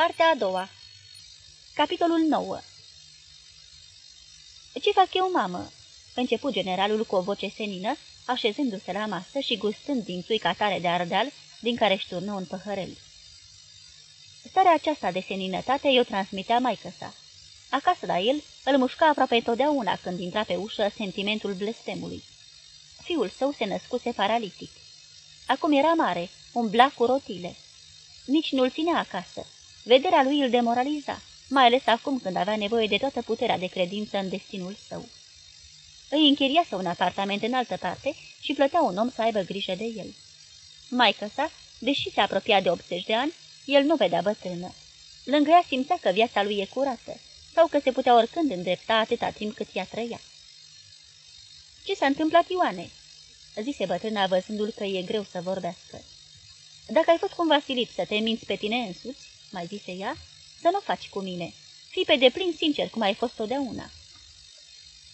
Partea a doua Capitolul 9 Ce fac eu, mamă?" început generalul cu o voce senină, așezându-se la masă și gustând din țuica tare de ardeal, din care își turnă un păhărel. Starea aceasta de seninătate i-o transmitea maică sa. Acasă la el îl mușca aproape întotdeauna când intra pe ușă sentimentul blestemului. Fiul său se născuse paralitic. Acum era mare, umbla cu rotile. Nici nu-l ținea acasă. Vederea lui îl demoraliza, mai ales acum când avea nevoie de toată puterea de credință în destinul său. Îi închiriase un apartament în altă parte și plătea un om să aibă grijă de el. Maică sa, deși se apropia de 80 de ani, el nu vedea bătrână. Lângă ea simțea că viața lui e curată sau că se putea oricând îndrepta atâta timp cât ea trăia. Ce s-a întâmplat, Ioane?" zise bătrâna văzându-l că e greu să vorbească. Dacă ai fost cumva silit să te minți pe tine însuți," mai zise ea, să nu faci cu mine. Fii pe deplin sincer, cum ai fost totdeauna."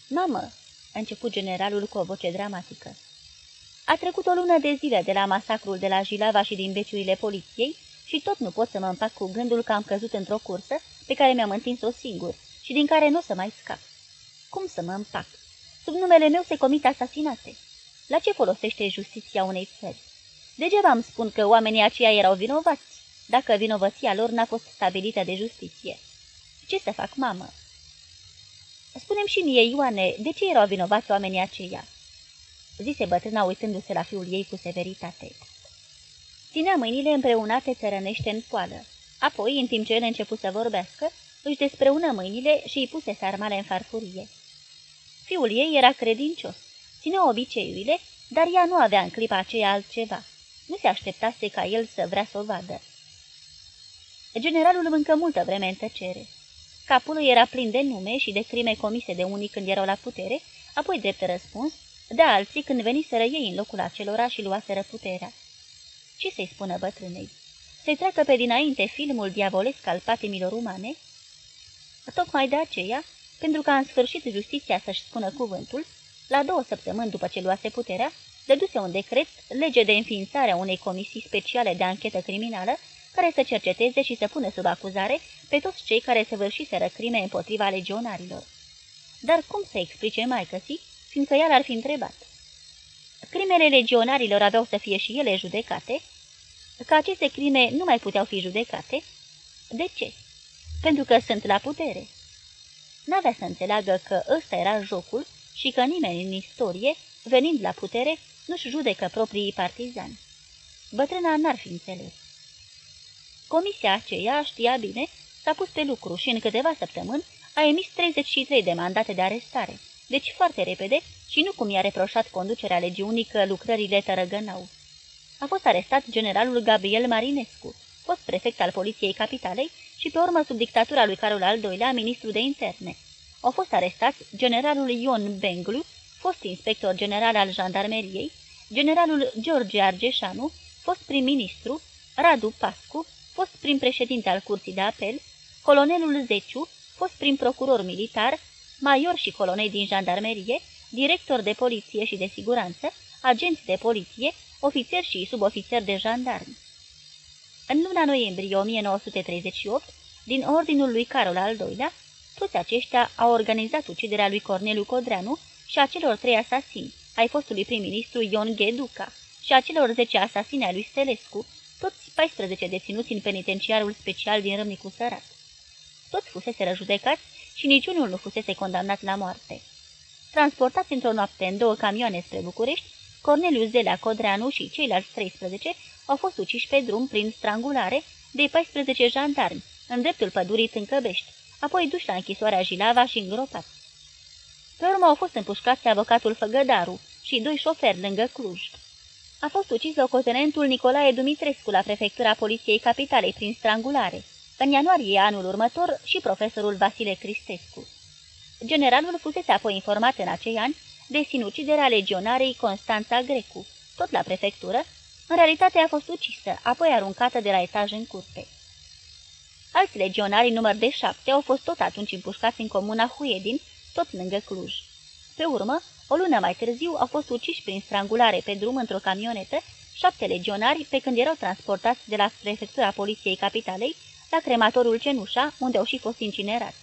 Mamă," a început generalul cu o voce dramatică. A trecut o lună de zile de la masacrul de la Jilava și din beciurile poliției și tot nu pot să mă împac cu gândul că am căzut într-o cursă pe care mi-am întins-o singur și din care nu o să mai scap. Cum să mă împac? Sub numele meu se comit asasinate. La ce folosește justiția unei țări? Degeaba îmi spun că oamenii aceia erau vinovați, dacă vinovăția lor n-a fost stabilită de justiție. Ce să fac, mamă? Spunem și mie, Ioane, de ce erau vinovați oamenii aceia? Zise bătrâna uitându-se la fiul ei cu severitate. Ținea mâinile împreunate țărănește în poală. Apoi, în timp ce el început să vorbească, își despreună mâinile și îi puse sarmale în farfurie. Fiul ei era credincios, ținea obiceiurile, dar ea nu avea în clipa aceea altceva. Nu se așteptase ca el să vrea să o vadă. Generalul mâncă multă vreme în tăcere. Capul lui era plin de nume și de crime comise de unii când erau la putere, apoi drept răspuns, de alții când veniseră ei în locul acelora și luaseră puterea. Ce să-i spună bătrânei? Să-i treacă pe dinainte filmul diavolesc al patimilor umane? Tocmai de aceea, pentru ca în sfârșit justiția să-și spună cuvântul, la două săptămâni după ce luase puterea, dăduse un decret, lege de înființare a unei comisii speciale de anchetă criminală, care să cerceteze și să pună sub acuzare pe toți cei care săvârșiseră crime împotriva legionarilor. Dar cum să explice mai căsii, fiindcă el ar fi întrebat? Crimele legionarilor aveau să fie și ele judecate, că aceste crime nu mai puteau fi judecate. De ce? Pentru că sunt la putere. N-avea să înțeleagă că ăsta era jocul și că nimeni în istorie, venind la putere, nu-și judecă proprii partizani. Bătrâna n-ar fi înțeles. Comisia aceea știa bine, s-a pus pe lucru și în câteva săptămâni a emis 33 de mandate de arestare, deci foarte repede și nu cum i-a reproșat conducerea legiunii că lucrările tărăgănau. A fost arestat generalul Gabriel Marinescu, fost prefect al Poliției Capitalei și pe urmă sub dictatura lui Carol al II-lea ministru de interne. Au fost arestați generalul Ion Benglu, fost inspector general al jandarmeriei, generalul George Argeșanu, fost prim-ministru, Radu Pascu, fost prim-președinte al Curții de Apel, colonelul Zeciu, fost prim-procuror militar, major și colonel din jandarmerie, director de poliție și de siguranță, agenți de poliție, ofițeri și subofițeri de jandarmi. În luna noiembrie 1938, din ordinul lui Carol al II-lea, toți aceștia au organizat uciderea lui Corneliu Codreanu și a celor trei asasini, ai fostului prim-ministru Ion Gheduca și a celor zece asasini ai lui Stelescu, toți 14 deținuți în penitenciarul special din Râmnicu Sărat. Toți fusese judecați și niciunul nu fusese condamnat la moarte. Transportați într-o noapte în două camioane spre București, Corneliu Zelea Codreanu și ceilalți 13 au fost uciși pe drum prin strangulare de 14 jandarmi, în dreptul pădurii Tâncăbești, apoi duși la închisoarea Jilava și îngropați. Pe urmă au fost împușcați avocatul Făgădaru și doi șoferi lângă Cluj. A fost ucis locotenentul Nicolae Dumitrescu la prefectura Poliției Capitalei prin strangulare. În ianuarie anul următor și profesorul Vasile Cristescu. Generalul fusese apoi informat în acei ani de sinuciderea legionarei Constanța Grecu, tot la prefectură, în realitate a fost ucisă, apoi aruncată de la etaj în curte. Alți legionari, număr de șapte, au fost tot atunci împușcați în comuna Huedin, tot lângă Cluj. Pe urmă, o lună mai târziu au fost uciși prin strangulare pe drum într-o camionetă șapte legionari pe când erau transportați de la prefectura Poliției Capitalei la crematorul Cenușa, unde au și fost incinerați.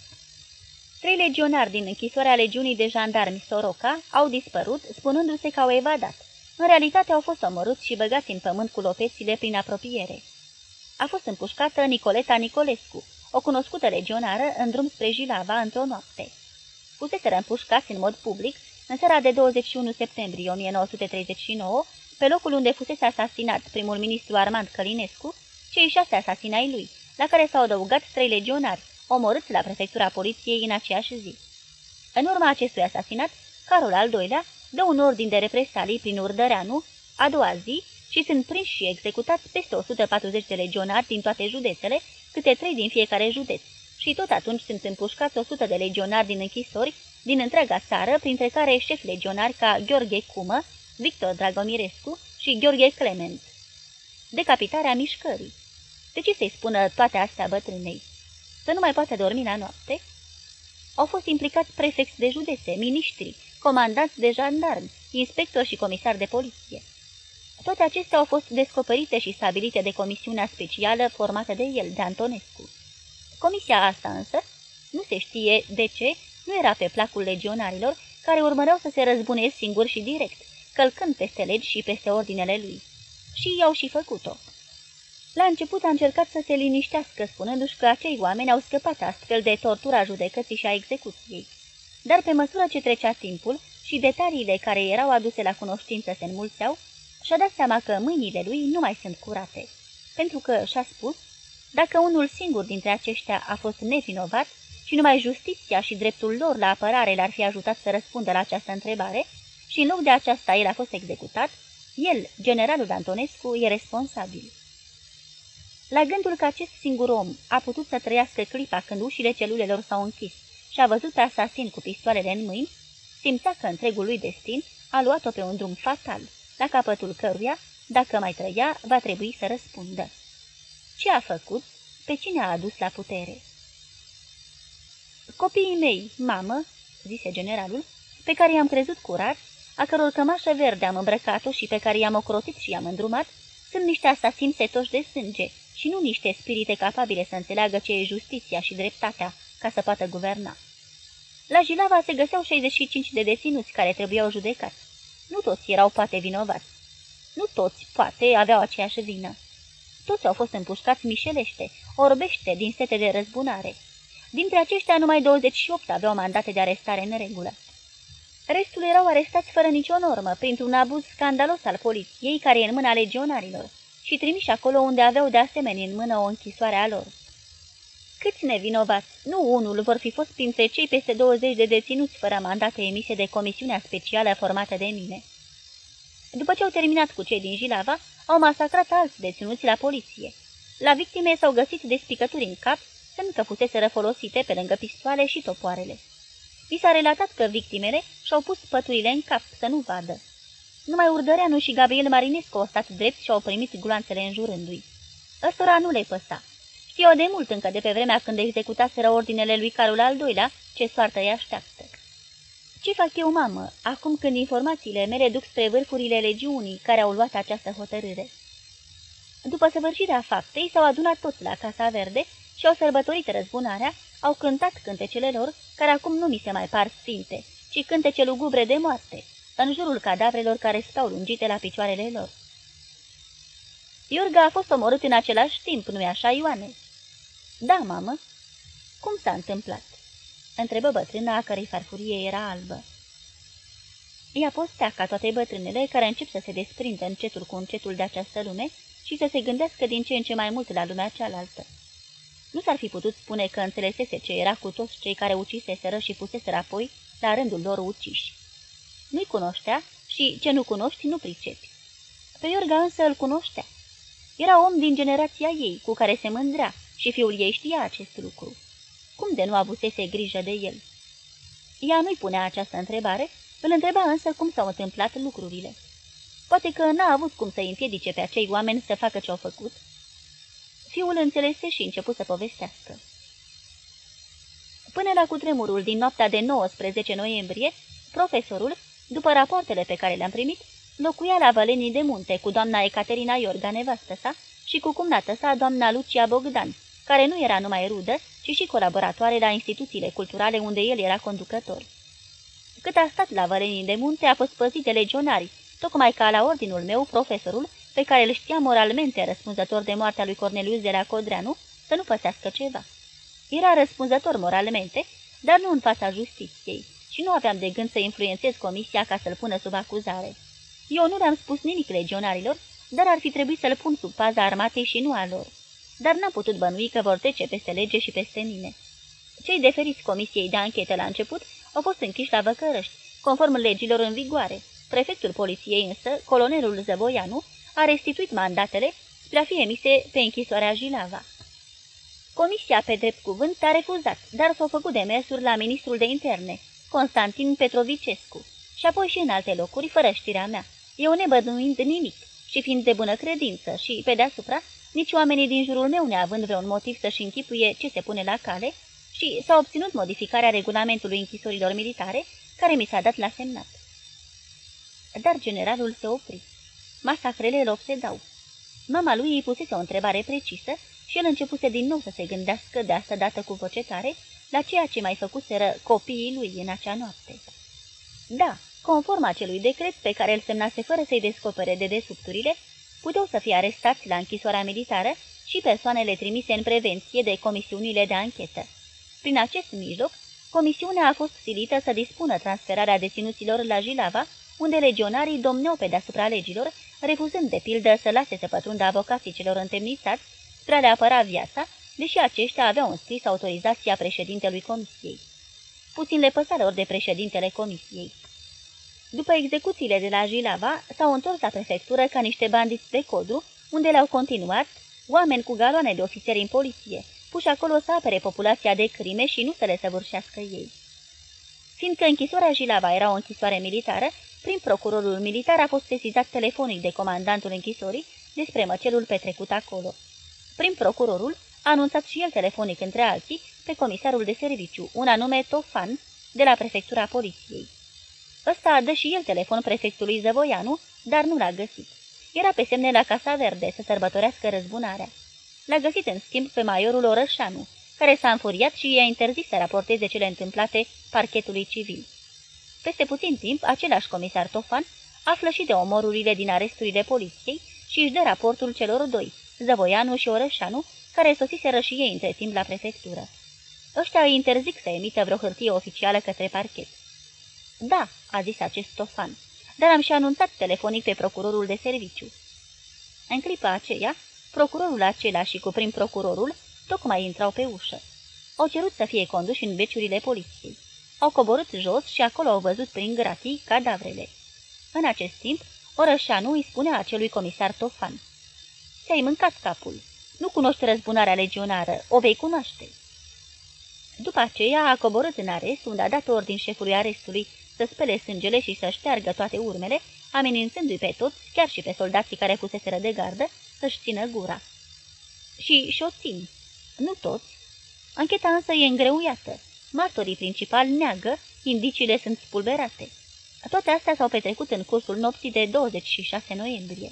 Trei legionari din închisoarea legiunii de jandarmi Soroca au dispărut, spunându-se că au evadat. În realitate au fost omorâți și băgați în pământ cu lopețile prin apropiere. A fost împușcată Nicoleta Nicolescu, o cunoscută legionară în drum spre Jilava într-o noapte. Fuseseră împușcați în mod public în seara de 21 septembrie 1939, pe locul unde fusese asasinat primul ministru Armand Călinescu, cei șase asasinai lui, la care s-au adăugat trei legionari, omorâți la prefectura poliției în aceeași zi. În urma acestui asasinat, Carol al II-lea dă un ordin de represalii prin Urdăreanu, a doua zi, și sunt prinși și executați peste 140 de legionari din toate județele, câte trei din fiecare județ, și tot atunci sunt împușcați 100 de legionari din închisori din întreaga țară, printre care șefi legionari ca Gheorghe Cumă, Victor Dragomirescu și Gheorghe Clement. Decapitarea mișcării. De ce să-i spună toate astea bătrânei? Să nu mai poate dormi la noapte? Au fost implicați prefecți de județe, miniștri, comandanți de jandarmi, inspectori și comisari de poliție. Toate acestea au fost descoperite și stabilite de comisiunea specială formată de el, de Antonescu. Comisia asta însă, nu se știe de ce, nu era pe placul legionarilor, care urmăreau să se răzbune singur și direct, călcând peste legi și peste ordinele lui. Și i-au și făcut-o. La început a încercat să se liniștească, spunându-și că acei oameni au scăpat astfel de tortura judecății și a execuției. Dar pe măsură ce trecea timpul și detaliile care erau aduse la cunoștință se înmulțeau, și-a dat seama că mâinile lui nu mai sunt curate, pentru că, și-a spus, dacă unul singur dintre aceștia a fost nevinovat și numai justiția și dreptul lor la apărare l-ar fi ajutat să răspundă la această întrebare, și în loc de aceasta el a fost executat, el, generalul Antonescu, e responsabil. La gândul că acest singur om a putut să trăiască clipa când ușile celulelor s-au închis și a văzut pe asasin cu pistoalele în mâini, simțea că întregul lui destin a luat-o pe un drum fatal la capătul căruia, dacă mai trăia, va trebui să răspundă. Ce a făcut? Pe cine a adus la putere? Copiii mei, mamă, zise generalul, pe care i-am crezut curat, a căror cămașă verde am îmbrăcat-o și pe care i-am ocrotit și i-am îndrumat, sunt niște asasini setoși de sânge și nu niște spirite capabile să înțeleagă ce e justiția și dreptatea ca să poată guverna. La Jilava se găseau 65 de deținuți care trebuiau judecați. Nu toți erau poate vinovați. Nu toți, poate, aveau aceeași vină. Toți au fost împușcați mișelește, orbește, din sete de răzbunare. Dintre aceștia, numai 28 aveau mandate de arestare în regulă. Restul erau arestați fără nicio normă, printr-un abuz scandalos al poliției, care e în mâna legionarilor, și trimiși acolo unde aveau de asemenea în mână o închisoare a lor. Câți nevinovați, nu unul, vor fi fost printre cei peste 20 de deținuți fără mandate emise de comisiunea specială formată de mine. După ce au terminat cu cei din Jilava, au masacrat alți deținuți la poliție. La victime s-au găsit despicături în cap, semn că fuseseră folosite pe lângă pistoale și topoarele. Mi s-a relatat că victimele și-au pus păturile în cap să nu vadă. Numai Urdăreanu și Gabriel Marinescu au stat drept și au primit gloanțele înjurându-i. Ăstora nu le păsa. Știu de mult încă de pe vremea când executaseră ordinele lui Carol al II-lea, ce soartă îi așteaptă. Ce fac eu, mamă, acum când informațiile mele duc spre vârfurile legiunii care au luat această hotărâre? După săvârșirea faptei, s-au adunat toți la Casa Verde și au sărbătorit răzbunarea, au cântat cântecele lor, care acum nu mi se mai par sfinte, ci cântece lugubre de moarte, în jurul cadavrelor care stau lungite la picioarele lor. Iorga a fost omorât în același timp, nu-i așa, Ioane? Da, mamă. Cum s-a întâmplat? Întrebă bătrâna a cărei farfurie era albă. Ea postea ca toate bătrânele care încep să se desprindă încetul cu încetul de această lume și să se gândească din ce în ce mai mult la lumea cealaltă. Nu s-ar fi putut spune că înțelesese ce era cu toți cei care uciseseră și puseseră apoi la rândul lor uciși. Nu-i cunoștea și ce nu cunoști nu pricepi. Pe Iorga însă îl cunoștea. Era om din generația ei, cu care se mândrea, și fiul ei știa acest lucru. Cum de nu avusese grijă de el? Ea nu-i punea această întrebare, îl întreba însă cum s-au întâmplat lucrurile. Poate că n-a avut cum să-i împiedice pe acei oameni să facă ce-au făcut. Fiul înțelese și început să povestească. Până la cutremurul din noaptea de 19 noiembrie, profesorul, după rapoartele pe care le-am primit, locuia la Vălenii de Munte cu doamna Ecaterina Iorga, nevastă sa, și cu cumnată sa, doamna Lucia Bogdan, care nu era numai rudă, ci și colaboratoare la instituțiile culturale unde el era conducător. Cât a stat la Vălenii de Munte, a fost păzit de legionari, tocmai ca la ordinul meu, profesorul, pe care îl știa moralmente răspunzător de moartea lui Cornelius de la Codreanu, să nu pățească ceva. Era răspunzător moralmente, dar nu în fața justiției, și nu aveam de gând să influențez comisia ca să-l pună sub acuzare. Eu nu le-am spus nimic legionarilor, dar ar fi trebuit să-l pun sub paza armatei și nu a lor. Dar n-am putut bănui că vor trece peste lege și peste mine. Cei deferiți comisiei de anchetă la început au fost închiși la văcărăști, conform legilor în vigoare. Prefectul poliției însă, colonelul Zăvoianu, a restituit mandatele spre a fi emise pe închisoarea Jilava. Comisia pe drept cuvânt a refuzat, dar s-au făcut demersuri la ministrul de interne, Constantin Petrovicescu, și apoi și în alte locuri, fără știrea mea, eu nebăduind nimic și fiind de bună credință și, pe deasupra, nici oamenii din jurul meu neavând vreun motiv să-și închipuie ce se pune la cale și s-a obținut modificarea regulamentului închisorilor militare, care mi s-a dat la semnat. Dar generalul se opri. Masacrele îl obsedau. Mama lui îi pusese o întrebare precisă și el începuse din nou să se gândească de asta dată cu voce tare la ceea ce mai făcuseră copiii lui în acea noapte. Da, conform acelui decret pe care îl semnase fără să-i descopere de desubturile, puteau să fie arestați la închisoarea militară și persoanele trimise în prevenție de comisiunile de anchetă. Prin acest mijloc, comisiunea a fost silită să dispună transferarea deținuților la Jilava, unde legionarii domneau pe deasupra legilor, refuzând de pildă să lase să pătrundă avocații celor întemnițați spre a le apăra viața, deși aceștia aveau înscris autorizația președintelui comisiei. Puțin le păsa lor de președintele comisiei. După execuțiile de la Jilava, s-au întors la prefectură ca niște bandiți de codru, unde le-au continuat oameni cu galoane de ofițeri în poliție, puși acolo să apere populația de crime și nu să le săvârșească ei. Fiindcă închisoarea Jilava era o închisoare militară, prin procurorul militar a fost sesizat telefonic de comandantul închisorii despre măcelul petrecut acolo. Prin procurorul a anunțat și el telefonic între alții pe comisarul de serviciu, un anume Tofan, de la prefectura poliției. Ăsta a dat și el telefon prefectului Zăvoianu, dar nu l-a găsit. Era pe semne la Casa Verde să sărbătorească răzbunarea. L-a găsit în schimb pe majorul Orășanu, care s-a înfuriat și i-a interzis să raporteze cele întâmplate parchetului civil. Peste puțin timp, același comisar Tofan află și de omorurile din aresturile poliției și își dă raportul celor doi, Zăvoianu și Orășanu, care sosiseră și ei între timp la prefectură. Ăștia îi interzic să emită vreo hârtie oficială către parchet. Da, a zis acest Tofan, dar am și anunțat telefonic pe procurorul de serviciu. În clipa aceea, procurorul acela și cu prim procurorul tocmai intrau pe ușă. Au cerut să fie conduși în beciurile poliției. Au coborât jos și acolo au văzut prin gratii cadavrele. În acest timp, Orășanu îi spunea acelui comisar Tofan. Ți-ai mâncat capul. Nu cunoști răzbunarea legionară, o vei cunoaște. După aceea a coborât în arest, unde a dat ordin șefului arestului să spele sângele și să șteargă toate urmele, amenințându-i pe toți, chiar și pe soldații care fuseseră de gardă, să-și țină gura. Și și-o țin. Nu toți. Ancheta însă e îngreuiată. Martorii principali neagă, indiciile sunt spulberate. Toate astea s-au petrecut în cursul nopții de 26 noiembrie.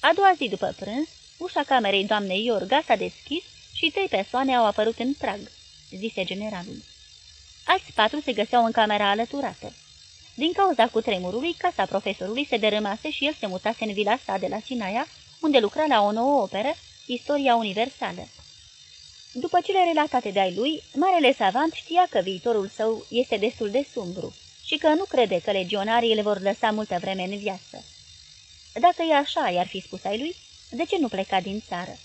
A doua zi după prânz, ușa camerei doamnei Iorga s-a deschis și trei persoane au apărut în prag, zise generalul. Alți patru se găseau în camera alăturată. Din cauza cutremurului, casa profesorului se dărâmase și el se mutase în vila sa de la Sinaia, unde lucra la o nouă operă, Istoria Universală. După cele relatate de-ai lui, marele savant știa că viitorul său este destul de sumbru și că nu crede că legionarii le vor lăsa multă vreme în viață. Dacă e așa, i-ar fi spus ai lui, de ce nu pleca din țară?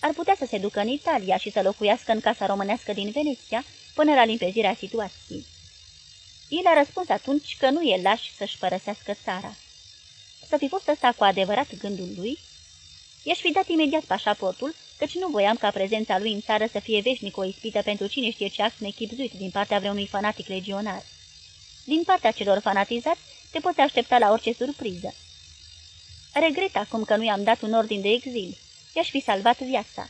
Ar putea să se ducă în Italia și să locuiască în casa românească din Veneția, până la limpezirea situației. El a răspuns atunci că nu e laș să-și părăsească țara. Să fi fost ăsta cu adevărat gândul lui? I-aș fi dat imediat pașaportul, căci nu voiam ca prezența lui în țară să fie veșnic o ispită pentru cine știe ce act nechipzuit din partea vreunui fanatic legionar. Din partea celor fanatizați, te poți aștepta la orice surpriză. Regret acum că nu i-am dat un ordin de exil. I-aș fi salvat viața.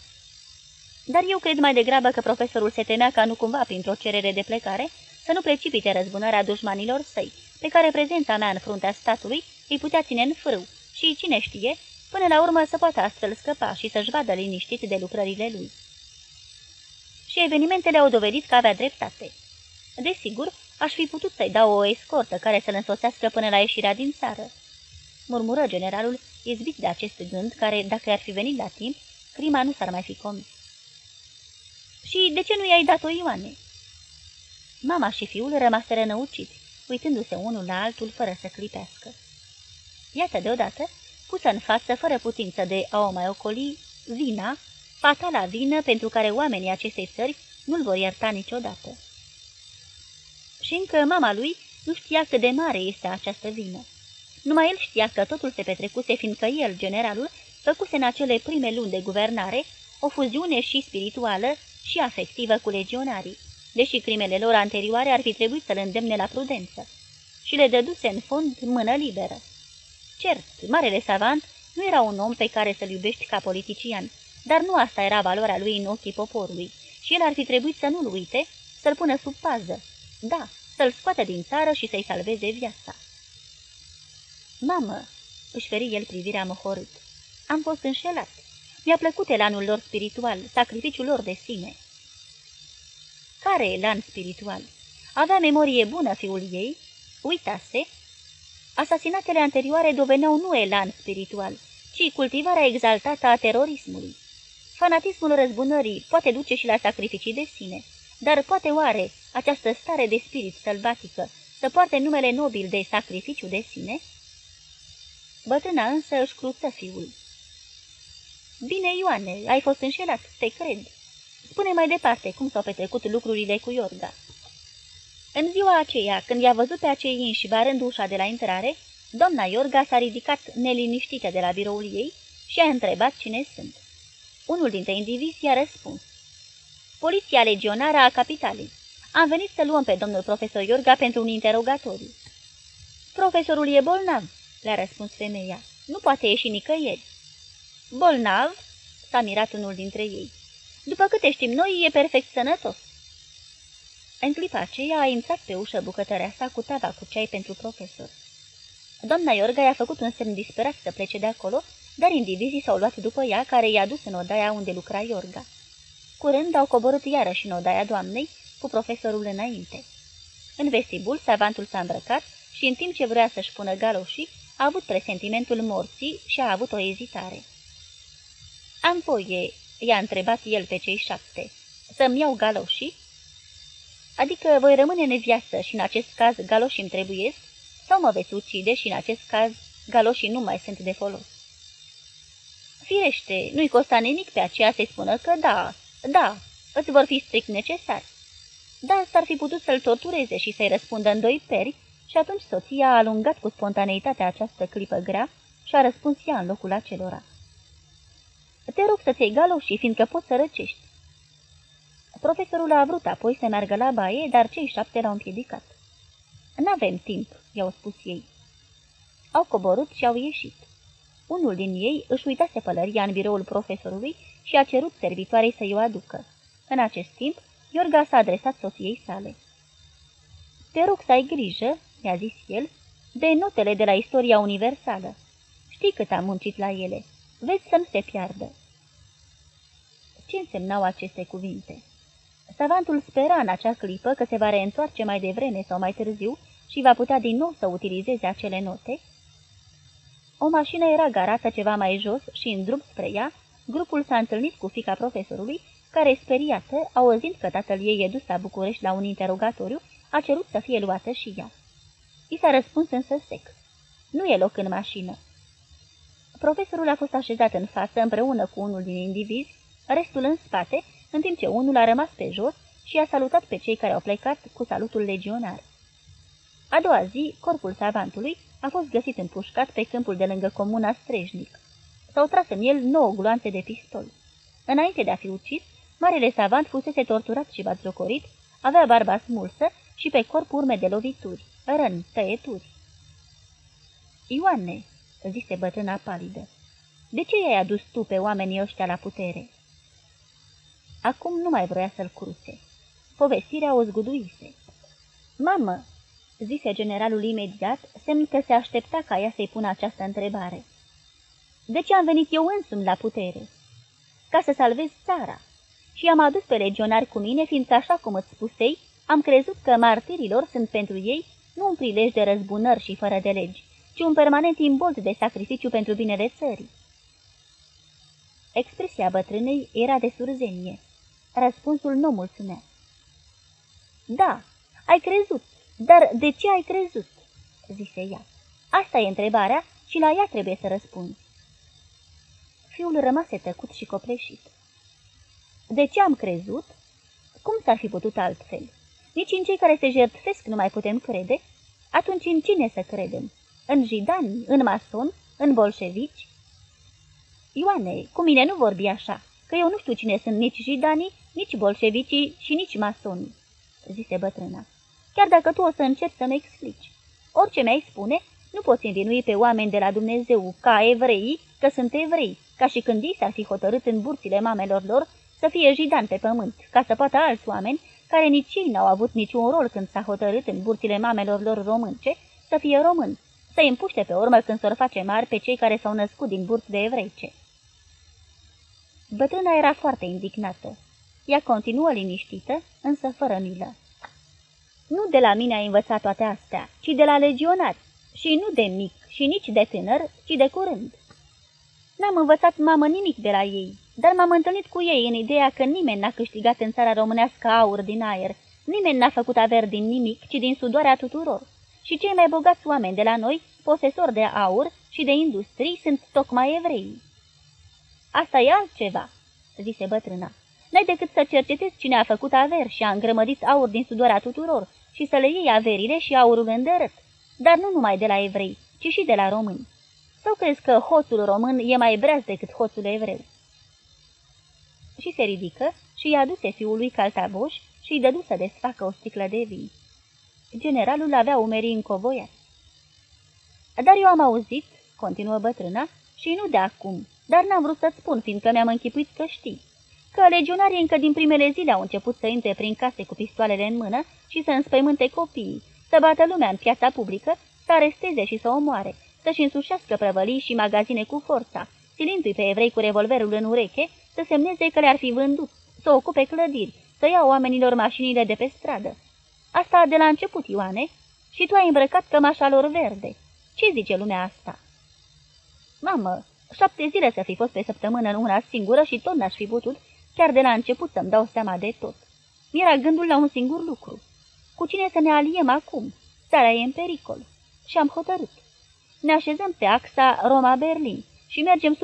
Dar eu cred mai degrabă că profesorul se temea ca nu cumva, printr-o cerere de plecare, să nu precipite răzbunarea dușmanilor săi, pe care prezența mea în fruntea statului îi putea ține în frâu și, cine știe, până la urmă să poată astfel scăpa și să-și vadă liniștit de lucrările lui. Și evenimentele au dovedit că avea dreptate. Desigur, aș fi putut să-i dau o escortă care să-l însoțească până la ieșirea din țară. Murmură generalul, izbit de acest gând, care, dacă ar fi venit la timp, crima nu s-ar mai fi comis. Și de ce nu i-ai dat-o, Ioane?" Mama și fiul rămaseră năuciți, uitându-se unul la altul fără să clipească. Iată deodată, pusă în față, fără putință de a o mai ocoli, vina, fatala vină pentru care oamenii acestei țări nu-l vor ierta niciodată. Și încă mama lui nu știa cât de mare este această vină. Numai el știa că totul se petrecuse, fiindcă el, generalul, făcuse în acele prime luni de guvernare o fuziune și spirituală și afectivă cu legionarii, deși crimele lor anterioare ar fi trebuit să le îndemne la prudență. Și le dăduse în fond mână liberă. Cert, marele savant nu era un om pe care să-l iubești ca politician, dar nu asta era valoarea lui în ochii poporului și el ar fi trebuit să nu-l uite, să-l pună sub pază. Da, să-l scoată din țară și să-i salveze viața. Mamă, își feri el privirea mohorât, am fost înșelat. Mi-a plăcut elanul lor spiritual, sacrificiul lor de sine. Care elan spiritual? Avea memorie bună fiul ei? Uitase? Asasinatele anterioare doveneau nu elan spiritual, ci cultivarea exaltată a terorismului. Fanatismul răzbunării poate duce și la sacrificii de sine, dar poate oare această stare de spirit sălbatică să poarte numele nobil de sacrificiu de sine? Bătrâna însă își cruță fiul. Bine, Ioane, ai fost înșelat, te cred. Spune mai departe cum s-au petrecut lucrurile cu Iorga. În ziua aceea, când i-a văzut pe acei inși barând ușa de la intrare, doamna Iorga s-a ridicat neliniștită de la biroul ei și a întrebat cine sunt. Unul dintre indivizi i-a răspuns. Poliția legionară a capitalei. Am venit să luăm pe domnul profesor Iorga pentru un interogatoriu. Profesorul e bolnav, le-a răspuns femeia. Nu poate ieși nicăieri. Bolnav? S-a mirat unul dintre ei. După câte știm noi, e perfect sănătos. În clipa aceea a intrat pe ușă bucătărea sa cu tava cu ceai pentru profesor. Doamna Iorga i-a făcut un semn disperat să plece de acolo, dar indivizii s-au luat după ea, care i-a dus în odaia unde lucra Iorga. Curând au coborât iarăși în odaia doamnei, cu profesorul înainte. În vestibul, savantul s-a îmbrăcat și în timp ce vrea să-și pună galoșii, a avut presentimentul morții și a avut o ezitare. Am voie, i-a întrebat el pe cei șapte, să-mi iau galoșii? Adică voi rămâne în viață și în acest caz galoșii îmi trebuiesc? Sau mă veți ucide și în acest caz galoșii nu mai sunt de folos? Firește, nu-i costa nimic pe aceea să-i spună că da, da, îți vor fi strict necesari. Dar s-ar fi putut să-l tortureze și să-i răspundă în doi peri și atunci soția a alungat cu spontaneitatea această clipă grea și a răspuns ea în locul acelora. Te rog să-ți iei galoșii, fiindcă poți să răcești. Profesorul a vrut apoi să meargă la baie, dar cei șapte l-au împiedicat. N-avem timp," i-au spus ei. Au coborât și au ieșit. Unul din ei își uitase pălăria în biroul profesorului și a cerut servitoarei să-i o aducă. În acest timp, Iorga s-a adresat soției sale. Te rog să ai grijă," i-a zis el, de notele de la istoria universală. Știi cât am muncit la ele. Vezi să nu se piardă." Ce însemnau aceste cuvinte? Savantul spera în acea clipă că se va reîntoarce mai devreme sau mai târziu și va putea din nou să utilizeze acele note. O mașină era garată ceva mai jos și în drum spre ea, grupul s-a întâlnit cu fica profesorului, care, speriată, auzind că tatăl ei e dus la București la un interogatoriu, a cerut să fie luată și ea. I s-a răspuns însă sec. Nu e loc în mașină. Profesorul a fost așezat în față împreună cu unul din indivizi, restul în spate, în timp ce unul a rămas pe jos și a salutat pe cei care au plecat cu salutul legionar. A doua zi, corpul savantului a fost găsit împușcat pe câmpul de lângă comuna Strejnic. S-au tras în el nouă gloanțe de pistol. Înainte de a fi ucis, marele savant fusese torturat și batjocorit, avea barba smulsă și pe corp urme de lovituri, răni, tăieturi. Ioane, zise bătrâna palidă, de ce i-ai adus tu pe oamenii ăștia la putere? Acum nu mai vrea să-l cruce. Povestirea o zguduise. Mamă, zise generalul imediat, semn că se aștepta ca ea să-i pună această întrebare. De ce am venit eu însumi la putere? Ca să salvez țara. Și am adus pe legionari cu mine, fiindcă, așa cum îți spusei, am crezut că martirilor sunt pentru ei nu un prilej de răzbunări și fără de legi, ci un permanent imbold de sacrificiu pentru binele țării. Expresia bătrânei era de surzenie. Răspunsul nu mulțumea. Da, ai crezut, dar de ce ai crezut?" zise ea. Asta e întrebarea și la ea trebuie să răspunzi. Fiul rămase tăcut și copleșit. De ce am crezut? Cum s-ar fi putut altfel? Nici în cei care se jertfesc nu mai putem crede? Atunci în cine să credem? În jidani? În mason? În bolșevici? Ioane, cu mine nu vorbi așa, că eu nu știu cine sunt nici jidanii, nici bolșevicii și nici masonii, zise bătrâna. Chiar dacă tu o să încerci să-mi explici. Orice mi-ai spune, nu poți învinui pe oameni de la Dumnezeu, ca evrei, că sunt evrei, ca și când ei s-ar fi hotărât în burțile mamelor lor să fie jidan pe pământ, ca să poată alți oameni, care nici ei n-au avut niciun rol când s-a hotărât în burțile mamelor lor românce, să fie români, să-i împuște pe urmă când s-or face mari pe cei care s-au născut din burți de evreice. Bătrâna era foarte indignată. Ea continuă liniștită, însă fără milă. Nu de la mine ai învățat toate astea, ci de la legionari, și nu de mic și nici de tânăr, ci de curând. N-am învățat mamă nimic de la ei, dar m-am întâlnit cu ei în ideea că nimeni n-a câștigat în țara românească aur din aer, nimeni n-a făcut aver din nimic, ci din sudoarea tuturor. Și cei mai bogați oameni de la noi, posesori de aur și de industrii, sunt tocmai evrei. Asta e altceva," zise bătrâna. N-ai decât să cercetezi cine a făcut aver și a îngrămădit aur din sudoarea tuturor și să le iei averile și aurul îndărât, dar nu numai de la evrei, ci și de la români. Sau crezi că hoțul român e mai breaz decât hoțul evreu? Și se ridică și i-a aduse fiului caltaboș și îi dădu să desfacă o sticlă de vin. Generalul avea umerii încovoiați. Dar eu am auzit, continuă bătrâna, și nu de acum, dar n-am vrut să-ți spun, fiindcă mi-am închipuit că știi, că legionarii încă din primele zile au început să intre prin case cu pistoalele în mână și să înspăimânte copiii, să bată lumea în piața publică, să aresteze și să omoare, să-și însușească prăvălii și magazine cu forța, silindu-i pe evrei cu revolverul în ureche, să semneze că le-ar fi vândut, să ocupe clădiri, să iau oamenilor mașinile de pe stradă. Asta de la început, Ioane, și tu ai îmbrăcat cămașa lor verde. Ce zice lumea asta? Mamă, șapte zile să fi fost pe săptămână în una singură și tot n-aș fi putut, chiar de la început să-mi dau seama de tot. Mi-era gândul la un singur lucru. Cu cine să ne aliem acum? Țara e în pericol. Și am hotărât. Ne așezăm pe axa Roma-Berlin și mergem 100%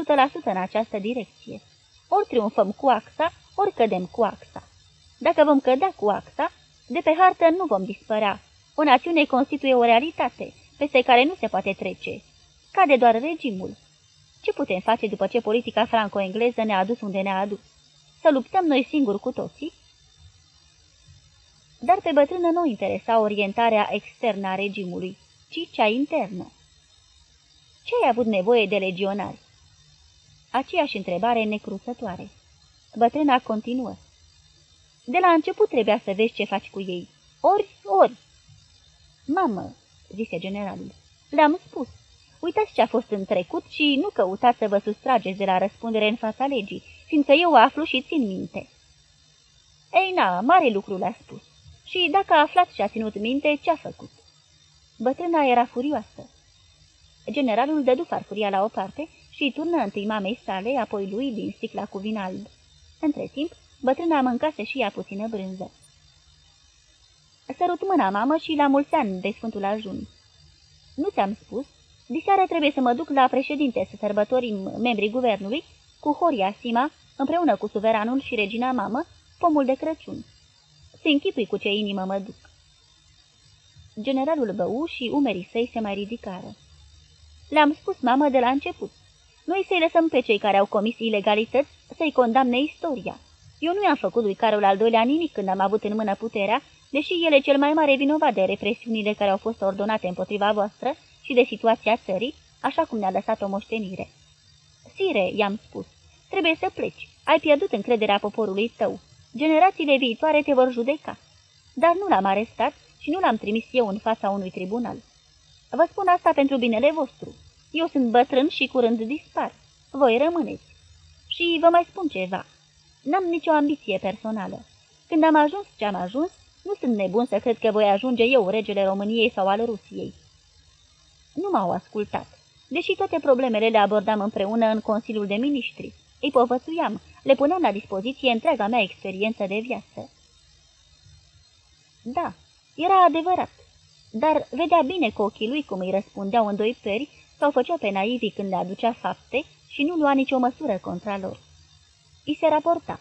în această direcție. Ori triumfăm cu axa, ori cădem cu axa. Dacă vom cădea cu axa, de pe hartă nu vom dispărea. O națiune constituie o realitate, peste care nu se poate trece. Cade doar regimul. Ce putem face după ce politica franco-engleză ne-a adus unde ne-a adus? Să luptăm noi singuri cu toții? Dar pe bătrână nu interesa orientarea externă a regimului, ci cea internă. Ce ai avut nevoie de legionari? Aceeași întrebare necruțătoare. Bătrâna continuă. De la început trebuia să vezi ce faci cu ei. Ori, ori. Mamă, zise generalul, le-am spus. Uitați ce a fost în trecut și nu căutați să vă sustrageți de la răspundere în fața legii, fiindcă eu o aflu și țin minte. Ei, na, mare lucru le-a spus. Și dacă a aflat și a ținut minte, ce-a făcut? Bătrâna era furioasă. Generalul dădu farfuria la o parte și îi turnă întâi mamei sale, apoi lui din sticla cu vin alb. Între timp, bătrâna mâncase și ea puțină brânză. Sărut mâna mamă și la mulți ani de Sfântul Ajun. Nu ți-am spus? Diseară trebuie să mă duc la președinte să sărbătorim membrii guvernului cu Horia Sima, împreună cu suveranul și regina mamă, pomul de Crăciun. Se închipui cu ce inimă mă duc. Generalul bău și umerii săi se mai ridicară. Le-am spus, mamă, de la început. Noi să-i lăsăm pe cei care au comis ilegalități să-i condamne istoria. Eu nu i-am făcut lui Carol al doilea nimic când am avut în mână puterea, deși el e cel mai mare vinovat de represiunile care au fost ordonate împotriva voastră și de situația țării, așa cum ne-a lăsat o moștenire. Sire, i-am spus, trebuie să pleci. Ai pierdut încrederea poporului tău. Generațiile viitoare te vor judeca. Dar nu l-am arestat și nu l-am trimis eu în fața unui tribunal. Vă spun asta pentru binele vostru. Eu sunt bătrân și curând dispar. voi rămâneți. Și vă mai spun ceva. N-am nicio ambiție personală. Când am ajuns ce am ajuns, nu sunt nebun să cred că voi ajunge eu regele României sau al Rusiei. Nu m-au ascultat, deși toate problemele le abordam împreună în Consiliul de Ministri. Îi povățuiam, le puneam la dispoziție întreaga mea experiență de viață. Da, era adevărat, dar vedea bine cu ochii lui cum îi răspundeau în doi peri sau făceau pe naivii când le aducea fapte și nu lua nicio măsură contra lor. I se raporta.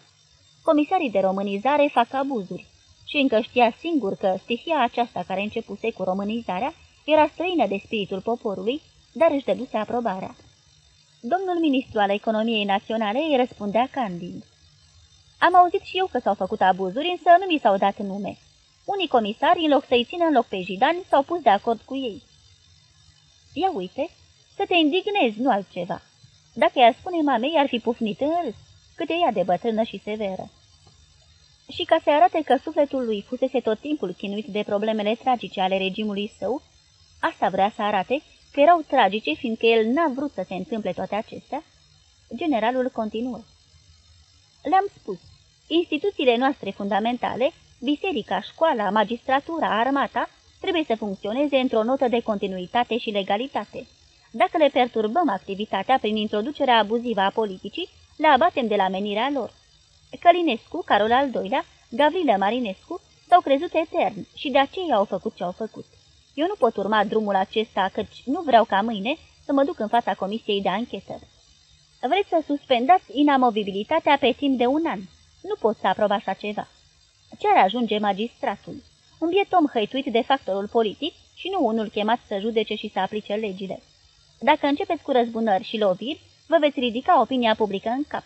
Comisarii de românizare fac abuzuri și încă știa singur că stihia aceasta care începuse cu românizarea era străină de spiritul poporului, dar își dăduse aprobarea. Domnul ministru al economiei naționale îi răspundea candid. Am auzit și eu că s-au făcut abuzuri, însă nu mi s-au dat nume. Unii comisari, în loc să-i țină în loc pe jidani, s-au pus de acord cu ei. Ia uite, să te indignezi, nu altceva. Dacă i-ar spune mamei, ar fi pufnit în râs, cât e ea de bătrână și severă. Și ca să arate că sufletul lui fusese tot timpul chinuit de problemele tragice ale regimului său, asta vrea să arate că erau tragice, fiindcă el n-a vrut să se întâmple toate acestea, generalul continuă. Le-am spus, instituțiile noastre fundamentale, biserica, școala, magistratura, armata, trebuie să funcționeze într-o notă de continuitate și legalitate. Dacă le perturbăm activitatea prin introducerea abuzivă a politicii, le abatem de la menirea lor. Călinescu, Carol al II-lea, Gavrilă Marinescu s-au crezut etern și de aceea au făcut ce au făcut. Eu nu pot urma drumul acesta, căci nu vreau ca mâine să mă duc în fața comisiei de anchetă. Vreți să suspendați inamovibilitatea pe timp de un an. Nu pot să aprob așa ceva. Ce ar ajunge magistratul? Un biet om hăituit de factorul politic și nu unul chemat să judece și să aplice legile. Dacă începeți cu răzbunări și loviri, vă veți ridica opinia publică în cap.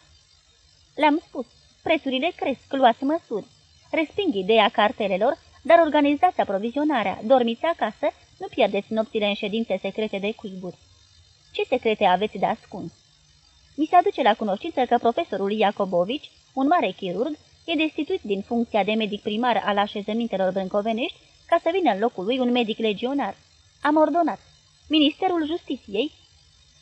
Le-am spus, prețurile cresc, luați măsuri. Resping ideea cartelelor dar organizați aprovizionarea, dormiți acasă, nu pierdeți nopțile în ședințe secrete de cuiburi. Ce secrete aveți de ascuns? Mi se aduce la cunoștință că profesorul Iacobovici, un mare chirurg, e destituit din funcția de medic primar al așezămintelor brâncovenești ca să vină în locul lui un medic legionar. Am ordonat. Ministerul Justiției?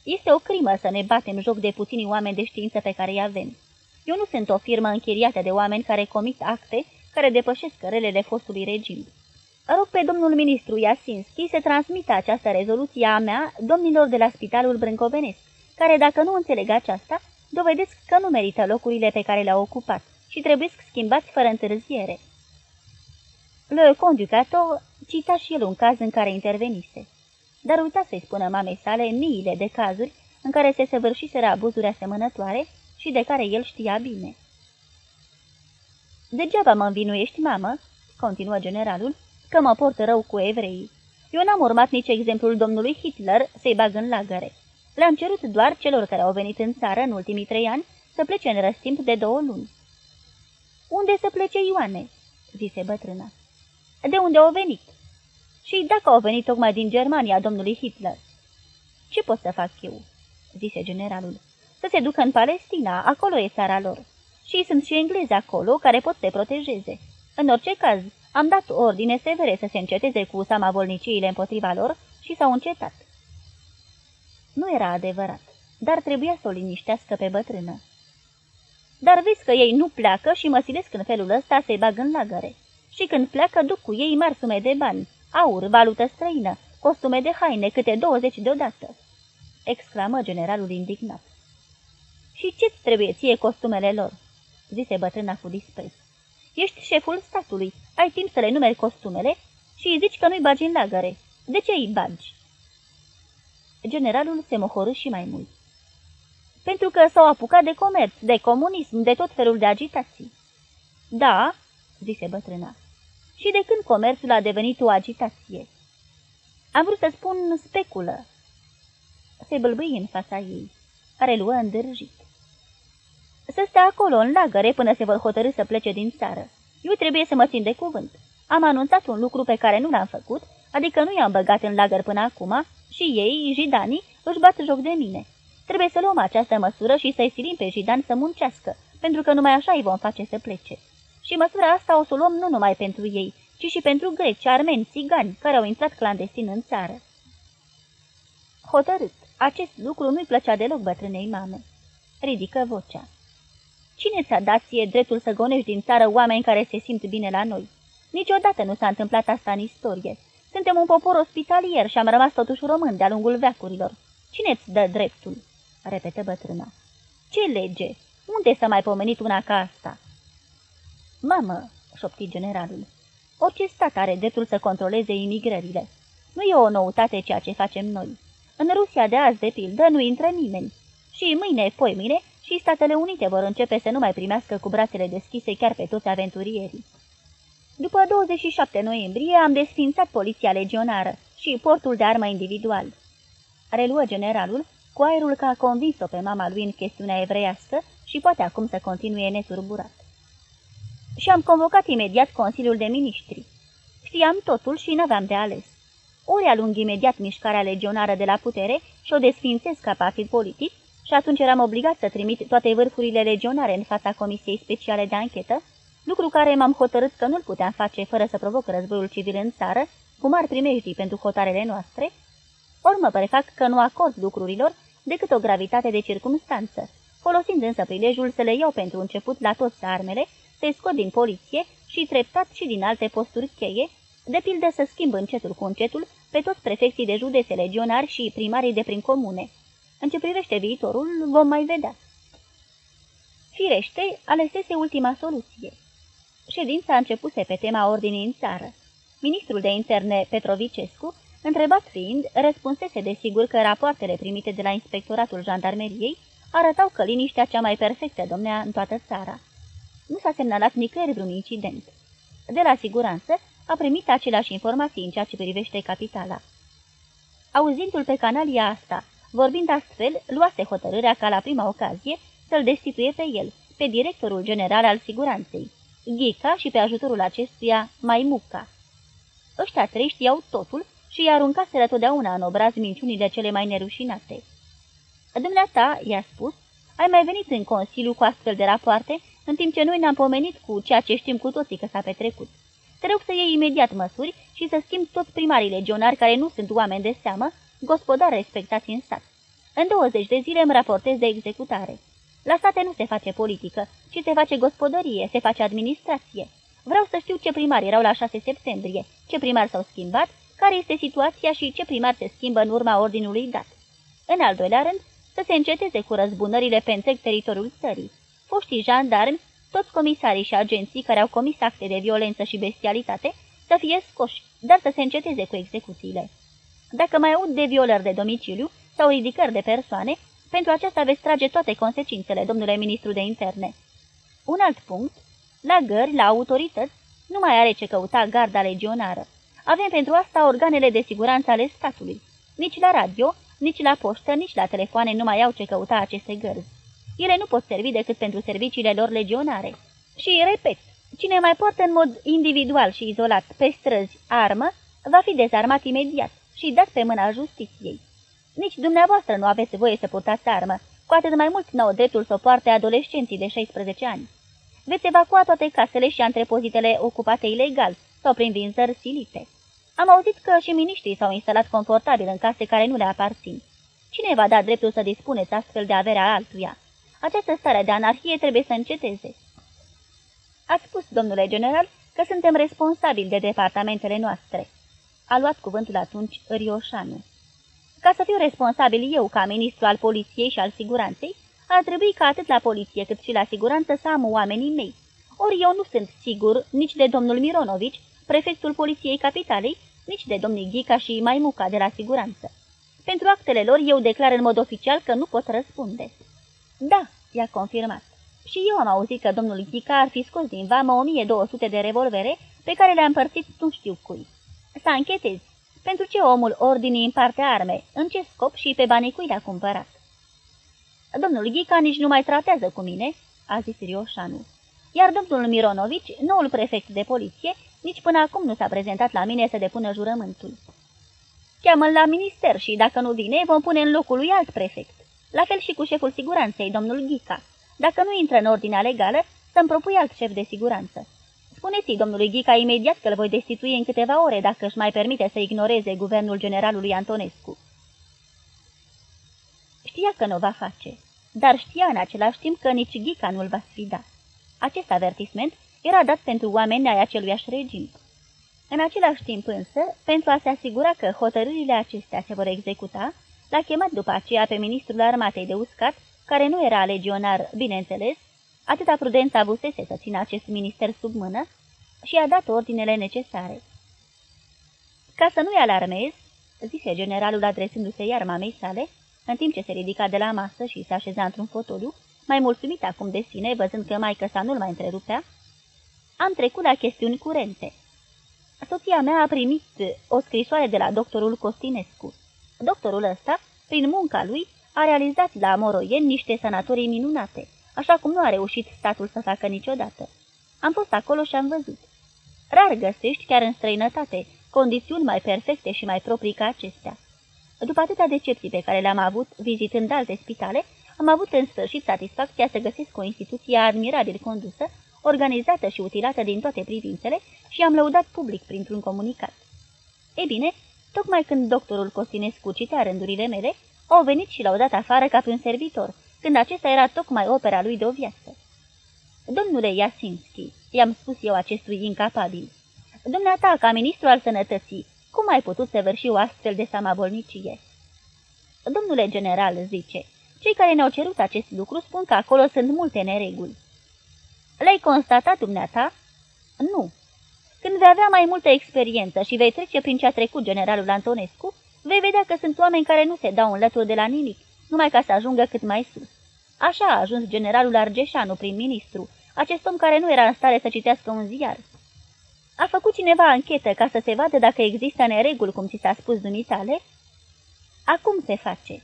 Este o crimă să ne batem joc de puțini oameni de știință pe care îi avem. Eu nu sunt o firmă închiriată de oameni care comit acte care depășesc relele fostului regim. Rog pe domnul ministru Iasinski să transmită această rezoluție a mea domnilor de la Spitalul Brâncovenesc, care, dacă nu înțeleg aceasta, dovedesc că nu merită locurile pe care le-au ocupat și trebuie schimbați fără întârziere. Le Conducato cita și el un caz în care intervenise, dar uita să-i spună mamei sale miile de cazuri în care se săvârșiseră abuzuri asemănătoare și de care el știa bine. Degeaba mă învinuiești, mamă," continuă generalul, că mă port rău cu evreii. Eu n-am urmat nici exemplul domnului Hitler să-i bag în lagăre. Le-am cerut doar celor care au venit în țară în ultimii trei ani să plece în răstimp de două luni. Unde să plece Ioane?" zise bătrâna. De unde au venit?" Și dacă au venit tocmai din Germania domnului Hitler?" Ce pot să fac eu?" zise generalul. Să se ducă în Palestina, acolo e țara lor." Și sunt și englezi acolo care pot să te protejeze. În orice caz, am dat ordine severe să se înceteze cu samavolniciile împotriva lor și s-au încetat. Nu era adevărat, dar trebuia să o liniștească pe bătrână. Dar vezi că ei nu pleacă și mă silesc în felul ăsta să-i bag în lagăre. Și când pleacă, duc cu ei mari sume de bani, aur, valută străină, costume de haine, câte douăzeci deodată. exclamă generalul indignat. Și ce-ți trebuie ție costumele lor? Zise bătrâna cu dispreț. Ești șeful statului, ai timp să le numeri costumele și îi zici că nu-i bagi în lagăre. De ce îi bagi? Generalul se mohorâ și mai mult. Pentru că s-au apucat de comerț, de comunism, de tot felul de agitații. Da, zise bătrâna. Și de când comerțul a devenit o agitație? Am vrut să spun speculă. Se bâlbâi în fața ei. Reluă îndârjit să stea acolo în lagăre până se vor hotărâ să plece din țară. Eu trebuie să mă țin de cuvânt. Am anunțat un lucru pe care nu l-am făcut, adică nu i-am băgat în lagăr până acum și ei, jidanii, își bat joc de mine. Trebuie să luăm această măsură și să-i silim pe jidan să muncească, pentru că numai așa îi vom face să plece. Și măsura asta o să o luăm nu numai pentru ei, ci și pentru greci, armeni, țigani, care au intrat clandestin în țară. Hotărât, acest lucru nu-i plăcea deloc bătrânei mame. ridică vocea. Cine ți-a dat ție dreptul să gonești din țară oameni care se simt bine la noi? Niciodată nu s-a întâmplat asta în istorie. Suntem un popor ospitalier și am rămas totuși români de-a lungul veacurilor. Cine îți dă dreptul?" repetă bătrâna. Ce lege? Unde s-a mai pomenit una ca asta?" Mamă," șopti generalul, orice stat are dreptul să controleze imigrările. Nu e o noutate ceea ce facem noi. În Rusia de azi, de pildă, nu intră nimeni. Și mâine, poi mâine, și Statele Unite vor începe să nu mai primească cu brațele deschise chiar pe toți aventurierii. După 27 noiembrie am desfințat poliția legionară și portul de armă individual. Reluă generalul, cu aerul că a convins-o pe mama lui în chestiunea evreiască și poate acum să continue neturburat. Și am convocat imediat Consiliul de Ministri. Știam totul și n-aveam de ales. Ori alung imediat mișcarea legionară de la putere și o desfințez ca partid politic, și atunci eram obligat să trimit toate vârfurile legionare în fața Comisiei Speciale de Anchetă, lucru care m-am hotărât că nu-l puteam face fără să provoc războiul civil în țară, cu mari primejdii pentru hotarele noastre, ori mă prefac că nu acord lucrurilor decât o gravitate de circumstanță, folosind însă prilejul să le iau pentru început la toți armele, să-i scot din poliție și treptat și din alte posturi cheie, de pildă să schimb încetul cu încetul pe toți prefecții de județe legionari și primarii de prin comune. În ce privește viitorul, vom mai vedea. Firește, alesese ultima soluție. Ședința a începuse pe tema ordinii în țară. Ministrul de interne Petrovicescu, întrebat fiind, răspunsese desigur că rapoartele primite de la inspectoratul jandarmeriei arătau că liniștea cea mai perfectă domnea în toată țara. Nu s-a semnalat nicăieri vreun incident. De la siguranță a primit aceleași informații în ceea ce privește capitala. Auzindu-l pe canalia asta, vorbind astfel, luase hotărârea ca la prima ocazie să-l destituie pe el, pe directorul general al siguranței, Ghica și pe ajutorul acestuia Maimuca. Ăștia trei știau totul și i-a aruncaseră totdeauna în obraz minciunile cele mai nerușinate. Dumneata, i-a spus, ai mai venit în Consiliu cu astfel de rapoarte, în timp ce noi ne-am pomenit cu ceea ce știm cu toții că s-a petrecut. Te rog să iei imediat măsuri și să schimbi toți primarii legionari care nu sunt oameni de seamă, gospodari respectați în stat. În 20 de zile îmi raportez de executare. La state nu se face politică, ci se face gospodărie, se face administrație. Vreau să știu ce primari erau la 6 septembrie, ce primari s-au schimbat, care este situația și ce primar se schimbă în urma ordinului dat. În al doilea rând, să se înceteze cu răzbunările pe întreg teritoriul țării. Foștii jandarmi, toți comisarii și agenții care au comis acte de violență și bestialitate, să fie scoși, dar să se înceteze cu execuțiile. Dacă mai aud de violări de domiciliu sau ridicări de persoane, pentru aceasta veți trage toate consecințele, domnule ministru de interne. Un alt punct, la gări, la autorități, nu mai are ce căuta garda legionară. Avem pentru asta organele de siguranță ale statului. Nici la radio, nici la poștă, nici la telefoane nu mai au ce căuta aceste gărzi. Ele nu pot servi decât pentru serviciile lor legionare. Și, repet, cine mai poartă în mod individual și izolat pe străzi armă, va fi dezarmat imediat și dat pe mâna justiției. Nici dumneavoastră nu aveți voie să purtați armă, cu atât mai mult n-au dreptul să o poarte adolescenții de 16 ani. Veți evacua toate casele și antrepozitele ocupate ilegal sau prin vinzări silite. Am auzit că și miniștrii s-au instalat confortabil în case care nu le aparțin. Cine va da dreptul să dispuneți astfel de averea altuia? Această stare de anarhie trebuie să înceteze. Ați spus, domnule general, că suntem responsabili de departamentele noastre. A luat cuvântul atunci Rioșanu. Ca să fiu responsabil eu ca ministru al poliției și al siguranței, ar trebui ca atât la poliție cât și la siguranță să am oamenii mei. Ori eu nu sunt sigur nici de domnul Mironovici, prefectul poliției capitalei, nici de domnul Ghica și Maimuca de la siguranță. Pentru actele lor eu declar în mod oficial că nu pot răspunde. Da, i-a confirmat. Și eu am auzit că domnul Ghica ar fi scos din vamă 1200 de revolvere pe care le-a împărțit nu știu cui. Să închetezi. Pentru ce omul ordinii împarte arme? În ce scop și pe banii cui le-a cumpărat? Domnul Ghica nici nu mai tratează cu mine, a zis Rioșanu. Iar domnul Mironovici, noul prefect de poliție, nici până acum nu s-a prezentat la mine să depună jurământul. Cheamă-l la minister și, dacă nu vine, vom pune în locul lui alt prefect. La fel și cu șeful siguranței, domnul Ghica. Dacă nu intră în ordinea legală, să-mi propui alt șef de siguranță. Spuneți-i domnului Ghica imediat că îl voi destitui în câteva ore dacă își mai permite să ignoreze guvernul generalului Antonescu. Știa că nu va face. dar știa în același timp că nici Ghica nu-l va sfida. Acest avertisment era dat pentru oameni ai aceluiași regim. În același timp însă, pentru a se asigura că hotărârile acestea se vor executa, l-a chemat după aceea pe ministrul armatei de uscat, care nu era legionar, bineînțeles, atâta prudență avusese să țină acest minister sub mână și a dat ordinele necesare. Ca să nu-i alarmez, zise generalul adresându-se iar mamei sale, în timp ce se ridica de la masă și se așeza într-un fotoliu, mai mulțumit acum de sine, văzând că maică sa nu-l mai întrerupea, am trecut la chestiuni curente. Soția mea a primit o scrisoare de la doctorul Costinescu. Doctorul ăsta, prin munca lui, a realizat la Moroien niște sanatorii minunate, așa cum nu a reușit statul să facă niciodată. Am fost acolo și am văzut. Rar găsești, chiar în străinătate, condiții mai perfecte și mai proprii ca acestea. După atâtea decepții pe care le-am avut vizitând alte spitale, am avut în sfârșit satisfacția să găsesc o instituție admirabil condusă, organizată și utilată din toate privințele și am lăudat public printr-un comunicat. Ei bine, tocmai când doctorul Costinescu citea rândurile mele, au venit și l-au dat afară ca pe un servitor, când acesta era tocmai opera lui de o viață. Domnule Iasinski, i-am spus eu acestui incapabil, dumneata, ca ministru al sănătății, cum ai putut săvârși o astfel de samabolnicie? Domnule general, zice, cei care ne-au cerut acest lucru spun că acolo sunt multe nereguli. Le-ai constatat dumneata? Nu. Când vei avea mai multă experiență și vei trece prin ce a trecut generalul Antonescu, vei vedea că sunt oameni care nu se dau în lături de la nimic, numai ca să ajungă cât mai sus. Așa a ajuns generalul Argeșanu, prim-ministru, acest om care nu era în stare să citească un ziar. A făcut cineva anchetă ca să se vadă dacă există nereguli, cum ți s-a spus dumitale? Acum se face.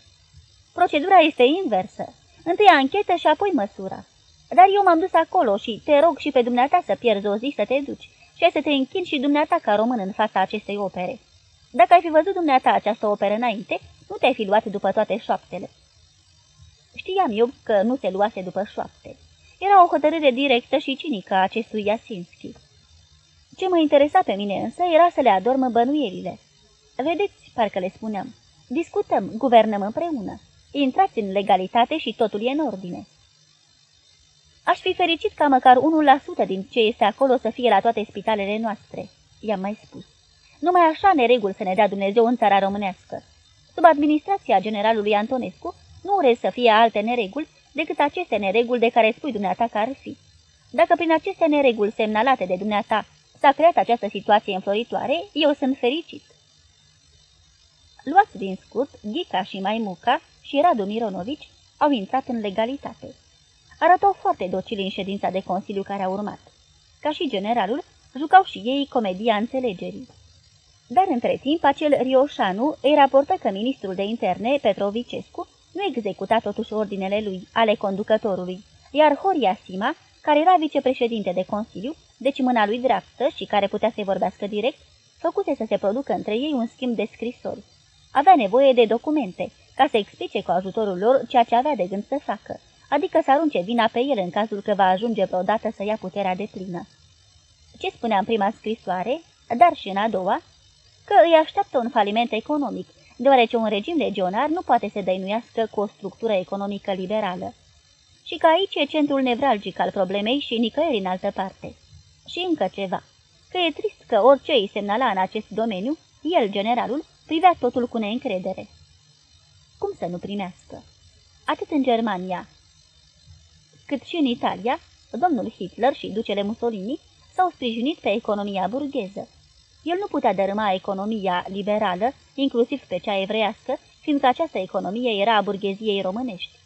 Procedura este inversă. Întâi anchetă și apoi măsura. Dar eu m-am dus acolo și te rog și pe dumneata să pierzi o zi să te duci și ai să te închin și dumneata ca român în fața acestei opere. Dacă ai fi văzut dumneata această operă înainte, nu te-ai fi luat după toate șoaptele. Știam eu că nu se luase după șoapte. Era o hotărâre directă și cinică a acestui Iasinski. Ce mă interesa pe mine însă era să le adormă bănuierile. Vedeți, parcă le spuneam, discutăm, guvernăm împreună. Intrați în legalitate și totul e în ordine. Aș fi fericit ca măcar 1% din ce este acolo să fie la toate spitalele noastre, i-am mai spus. Numai așa neregul să ne dea Dumnezeu în țara românească. Sub administrația generalului Antonescu nu urez să fie alte nereguli decât aceste nereguli de care spui dumneata că ar fi. Dacă prin aceste nereguli semnalate de dumneata s-a creat această situație înfloritoare, eu sunt fericit. Luați din scurt, Ghica și Maimuca și Radu Mironovici au intrat în legalitate. Arătau foarte docili în ședința de consiliu care a urmat. Ca și generalul, jucau și ei comedia înțelegerii. Dar între timp, acel Rioșanu îi raportă că ministrul de interne, Petrovicescu, nu executa totuși ordinele lui, ale conducătorului, iar Horia Sima, care era vicepreședinte de Consiliu, deci mâna lui dreaptă și care putea să vorbească direct, făcuse să se producă între ei un schimb de scrisori. Avea nevoie de documente, ca să explice cu ajutorul lor ceea ce avea de gând să facă, adică să arunce vina pe el în cazul că va ajunge vreodată să ia puterea de plină. Ce spunea în prima scrisoare, dar și în a doua, că îi așteaptă un faliment economic, deoarece un regim legionar nu poate să dăinuiască cu o structură economică liberală. Și că aici e centrul nevralgic al problemei și nicăieri în altă parte. Și încă ceva, că e trist că orice îi semnala în acest domeniu, el, generalul, privea totul cu neîncredere. Cum să nu primească? Atât în Germania, cât și în Italia, domnul Hitler și ducele Mussolini s-au sprijinit pe economia burgheză. El nu putea dărâma economia liberală, inclusiv pe cea evreiască, fiindcă această economie era a burgheziei românești.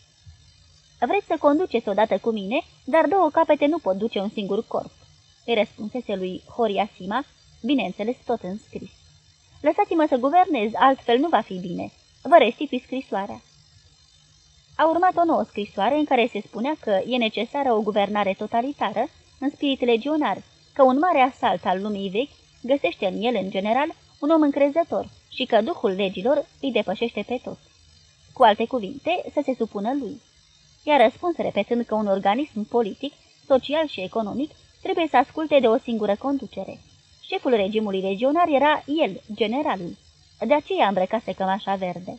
Vreți să conduceți odată cu mine, dar două capete nu pot duce un singur corp," îi răspunsese lui Horia Sima, bineînțeles tot în scris. Lăsați-mă să guvernez, altfel nu va fi bine. Vă restitui scrisoarea." A urmat o nouă scrisoare în care se spunea că e necesară o guvernare totalitară, în spirit legionar, că un mare asalt al lumii vechi găsește în el, în general, un om încrezător și că duhul legilor îi depășește pe toți. Cu alte cuvinte, să se supună lui. Iar răspuns repetând că un organism politic, social și economic trebuie să asculte de o singură conducere. Șeful regimului legionar era el, generalul. De aceea îmbrăcase cămașa verde.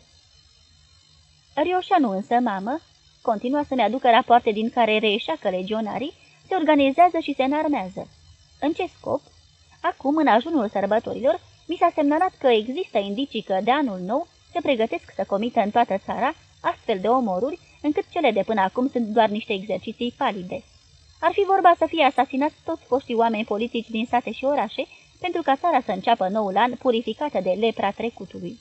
Rioșanu însă, mamă, continua să-mi aducă rapoarte din care reieșea că legionarii se organizează și se înarmează. În ce scop? Acum, în ajunul sărbătorilor, mi s-a semnalat că există indicii că de anul nou se pregătesc să comită în toată țara astfel de omoruri, încât cele de până acum sunt doar niște exerciții palide. Ar fi vorba să fie asasinați toți foștii oameni politici din sate și orașe, pentru ca țara să înceapă noul an purificată de lepra trecutului.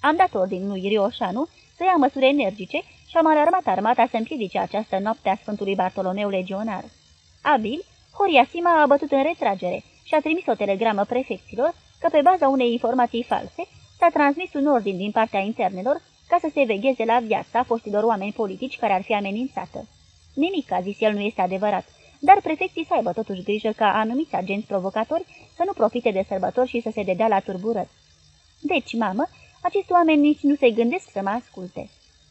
Am dat ordin lui Rioșanu să ia măsuri energice și am alarmat armata să împiedice această noapte a Sfântului Bartolomeu Legionar. Abil, Horiasima a bătut în retragere și a trimis o telegramă prefecților că pe baza unei informații false s-a transmis un ordin din partea internelor ca să se vegheze la viața foștilor oameni politici care ar fi amenințată. Nimic, a zis el, nu este adevărat, dar prefecții să aibă totuși grijă ca anumiți agenți provocatori să nu profite de sărbători și să se dedea la turburări. Deci, mamă, acești oameni nici nu se gândesc să mă asculte.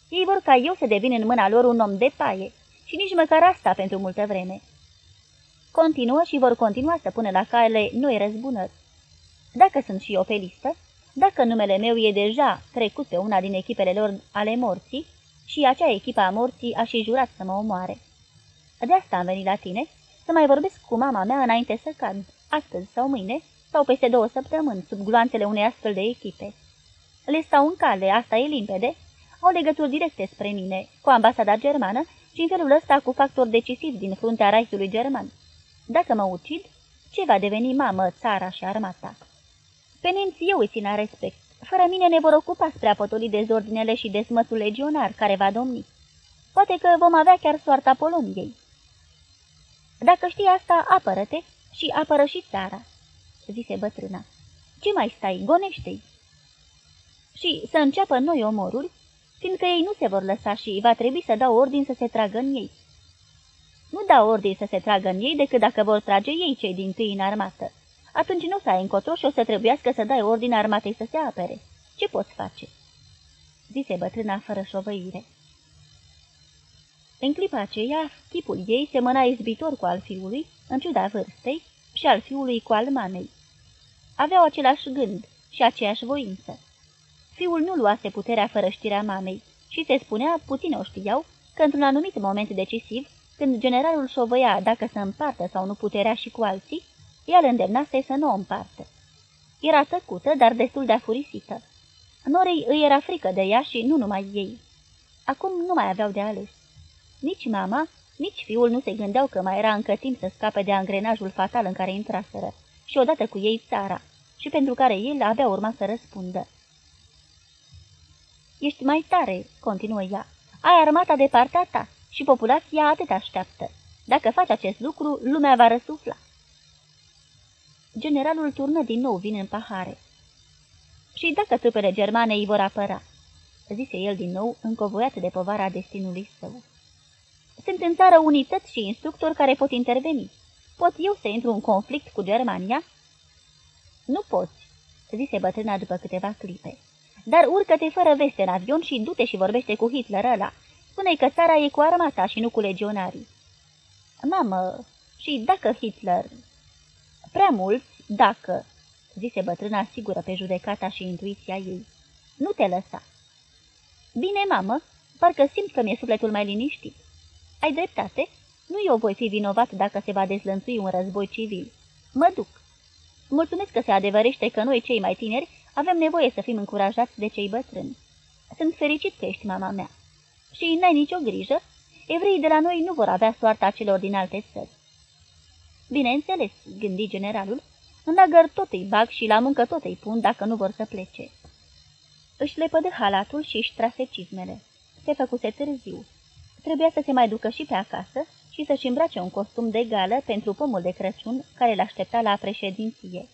Ei vor ca eu să devin în mâna lor un om de paie și nici măcar asta pentru multă vreme. Continuă și vor continua să pună la cale noi răzbunări. Dacă sunt și eu pe listă, dacă numele meu e deja trecut pe una din echipele lor ale morții și acea echipă a morții a și jurat să mă omoare. De asta am venit la tine, să mai vorbesc cu mama mea înainte să cad, astăzi sau mâine, sau peste două săptămâni, sub gloanțele unei astfel de echipe. Le stau în cale, asta e limpede, au legături directe spre mine, cu ambasada germană și în felul ăsta cu factor decisiv din fruntea Reichului german. Dacă mă ucid, ce va deveni mamă, țara și armata? Pe nemți eu îi țin la respect. Fără mine ne vor ocupa spre a potoli dezordinele și desmățul legionar care va domni. Poate că vom avea chiar soarta Poloniei. Dacă știi asta, apără-te și apără și țara, zise bătrâna. Ce mai stai, gonește-i? Și să înceapă noi omoruri, fiindcă ei nu se vor lăsa și va trebui să dau ordin să se tragă în ei. Nu dau ordin să se tragă în ei decât dacă vor trage ei cei din tâi în armată atunci nu să ai încotro și o să trebuiască să dai ordine armatei să se apere. Ce poți face?" zise bătrâna fără șovăire. În clipa aceea, chipul ei semăna izbitor cu al fiului, în ciuda vârstei, și al fiului cu al mamei. Aveau același gând și aceeași voință. Fiul nu luase puterea fără știrea mamei și se spunea, puțin o știau, că într-un anumit moment decisiv, când generalul șovăia dacă să împartă sau nu puterea și cu alții, ea îl îndemnase să nu o împartă. Era tăcută, dar destul de afurisită. Norei îi era frică de ea și nu numai ei. Acum nu mai aveau de ales. Nici mama, nici fiul nu se gândeau că mai era încă timp să scape de angrenajul fatal în care intraseră și odată cu ei țara, și pentru care el avea urma să răspundă. Ești mai tare," continuă ea. Ai armata de partea ta și populația atât așteaptă. Dacă faci acest lucru, lumea va răsufla generalul turnă din nou vin în pahare. Și dacă trupele germane îi vor apăra, zise el din nou, încovoiat de povara destinului său. Sunt în țară unități și instructori care pot interveni. Pot eu să intru în conflict cu Germania? Nu poți, zise bătrâna după câteva clipe. Dar urcă-te fără veste în avion și du-te și vorbește cu Hitler ăla. Spune că țara e cu armata și nu cu legionarii. Mamă, și dacă Hitler... Prea mulți, dacă, zise bătrâna sigură pe judecata și intuiția ei. Nu te lăsa. Bine, mamă, parcă simt că mi-e sufletul mai liniștit. Ai dreptate? Nu eu voi fi vinovat dacă se va dezlănțui un război civil. Mă duc. Mulțumesc că se adevărește că noi, cei mai tineri, avem nevoie să fim încurajați de cei bătrâni. Sunt fericit că ești mama mea. Și n-ai nicio grijă? Evreii de la noi nu vor avea soarta celor din alte țări. Bineînțeles, gândi generalul, în lagăr tot îi bag și la muncă tot îi pun dacă nu vor să plece. Își lepădă halatul și își trase cizmele. Se făcuse târziu. Trebuia să se mai ducă și pe acasă și să-și îmbrace un costum de gală pentru pomul de Crăciun care l-aștepta la președinție.